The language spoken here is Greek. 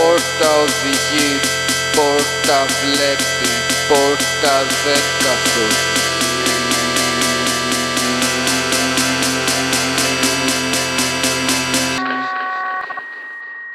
Πόρτα οδηγεί, πόρτα βλέπει, πόρτα δέκα σου.